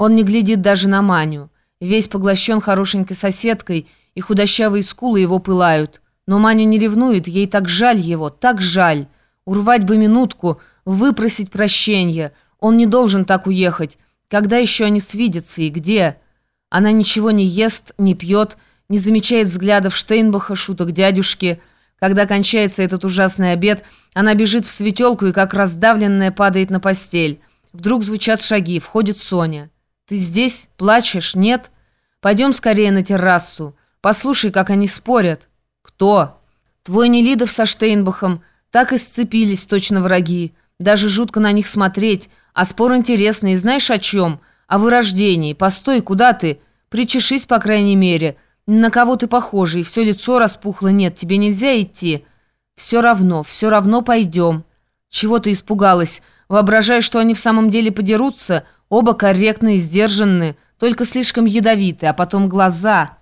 Он не глядит даже на Маню. Весь поглощен хорошенькой соседкой, и худощавые скулы его пылают. Но Маню не ревнует, ей так жаль его, так жаль. Урвать бы минутку, выпросить прощения. Он не должен так уехать. Когда еще они свидятся и где? Она ничего не ест, не пьет, не замечает взглядов Штейнбаха, шуток дядюшки. Когда кончается этот ужасный обед, она бежит в светелку и, как раздавленная, падает на постель. Вдруг звучат шаги, входит Соня. «Ты здесь? Плачешь? Нет? Пойдем скорее на террасу. Послушай, как они спорят». «Кто?» «Твой Нелидов со Штейнбахом. Так и сцепились, точно враги. Даже жутко на них смотреть. А спор интересный, знаешь о чем? О вырождении. Постой, куда ты? Причешись, по крайней мере. На кого ты похожий? Все лицо распухло. Нет, тебе нельзя идти. Все равно, все равно пойдем. Чего ты испугалась? Воображаешь, что они в самом деле подерутся? Оба корректные, сдержанные, только слишком ядовитые, а потом глаза.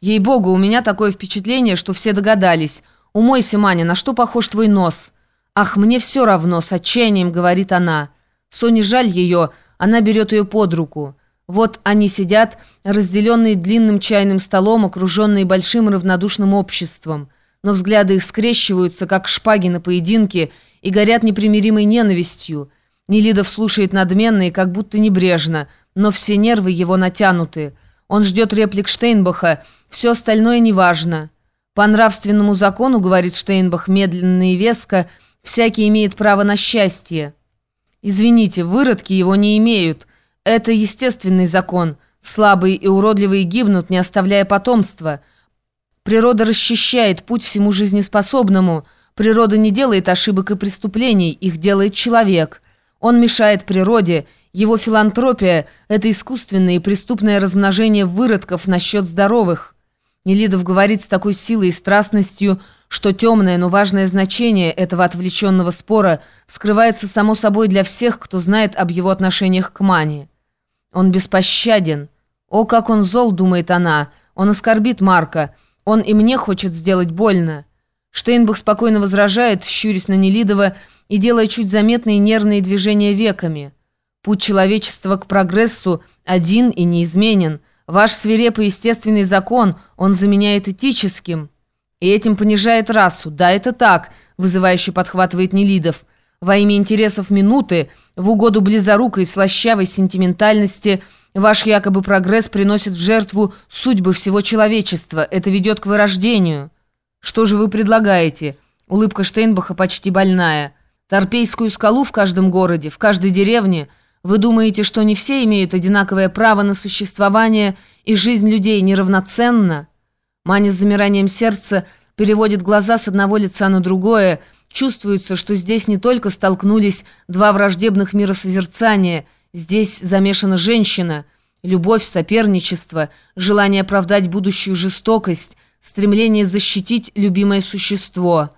Ей-богу, у меня такое впечатление, что все догадались. Умойся, Маня, на что похож твой нос? Ах, мне все равно, с отчаянием говорит она. Соне жаль ее, она берет ее под руку. Вот они сидят, разделенные длинным чайным столом, окруженные большим равнодушным обществом. Но взгляды их скрещиваются, как шпаги на поединке, и горят непримиримой ненавистью. Нелидов слушает надменно и как будто небрежно, но все нервы его натянуты. Он ждет реплик Штейнбаха, все остальное неважно. По нравственному закону, говорит Штейнбах медленно и веско, всякий имеет право на счастье. Извините, выродки его не имеют. Это естественный закон. Слабые и уродливые гибнут, не оставляя потомства. Природа расчищает путь всему жизнеспособному. Природа не делает ошибок и преступлений, их делает человек. Он мешает природе. Его филантропия – это искусственное и преступное размножение выродков насчет здоровых. Нелидов говорит с такой силой и страстностью – что темное, но важное значение этого отвлеченного спора скрывается само собой для всех, кто знает об его отношениях к Мане. Он беспощаден. О, как он зол, думает она. Он оскорбит Марка. Он и мне хочет сделать больно. Штейнбах спокойно возражает, щурясь на Нелидова и делая чуть заметные нервные движения веками. Путь человечества к прогрессу один и неизменен. Ваш свирепый естественный закон он заменяет этическим – и этим понижает расу. Да, это так, вызывающе подхватывает Нелидов. Во имя интересов минуты, в угоду близорукой, слащавой сентиментальности, ваш якобы прогресс приносит в жертву судьбы всего человечества. Это ведет к вырождению. Что же вы предлагаете? Улыбка Штейнбаха почти больная. Торпейскую скалу в каждом городе, в каждой деревне. Вы думаете, что не все имеют одинаковое право на существование и жизнь людей неравноценна? Маня с замиранием сердца переводит глаза с одного лица на другое. Чувствуется, что здесь не только столкнулись два враждебных миросозерцания, здесь замешана женщина, любовь, соперничество, желание оправдать будущую жестокость, стремление защитить любимое существо.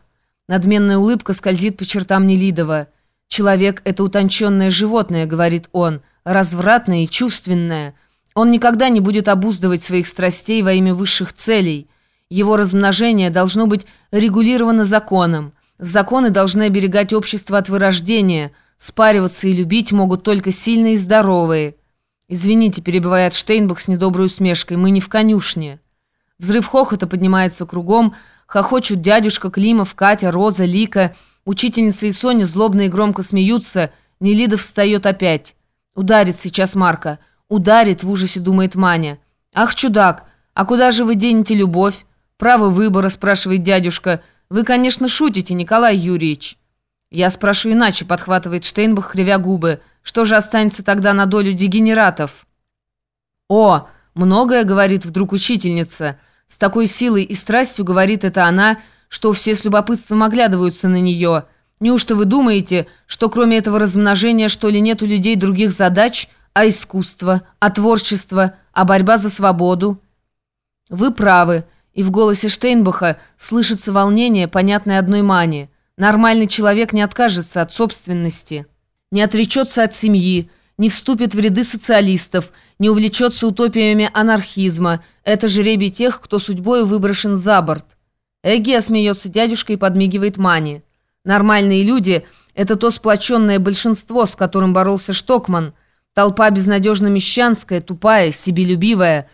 Надменная улыбка скользит по чертам Нелидова. «Человек — это утонченное животное», — говорит он, — «развратное и чувственное». Он никогда не будет обуздывать своих страстей во имя высших целей. Его размножение должно быть регулировано законом. Законы должны оберегать общество от вырождения. Спариваться и любить могут только сильные и здоровые. «Извините», — перебивает Штейнбах с недоброй усмешкой, — «мы не в конюшне». Взрыв хохота поднимается кругом, хохочут дядюшка Климов, Катя, Роза, Лика. Учительница и Соня злобно и громко смеются. Нелидов встает опять. Ударит сейчас Марка. Ударит, в ужасе думает Маня. «Ах, чудак, а куда же вы денете любовь?» «Право выбора», спрашивает дядюшка. «Вы, конечно, шутите, Николай Юрьевич». «Я спрошу иначе», подхватывает Штейнбах, кривя губы. «Что же останется тогда на долю дегенератов?» «О, многое, — говорит вдруг учительница. С такой силой и страстью говорит это она, что все с любопытством оглядываются на нее. Неужто вы думаете, что кроме этого размножения, что ли, нет у людей других задач?» а искусство, а творчество, а борьба за свободу. Вы правы, и в голосе Штейнбаха слышится волнение, понятное одной мане. Нормальный человек не откажется от собственности, не отречется от семьи, не вступит в ряды социалистов, не увлечется утопиями анархизма. Это жеребий тех, кто судьбою выброшен за борт. Эгия смеется дядюшка и подмигивает Мане. Нормальные люди – это то сплоченное большинство, с которым боролся Штокман – Толпа безнадежно мещанская, тупая, себелюбивая,